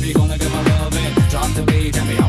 baby, gonna get my love in. Drop the beat and be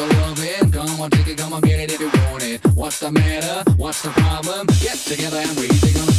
for your loving. Come on, take it, come on, get it if you want it. What's the matter? What's the problem? Get together and we are gonna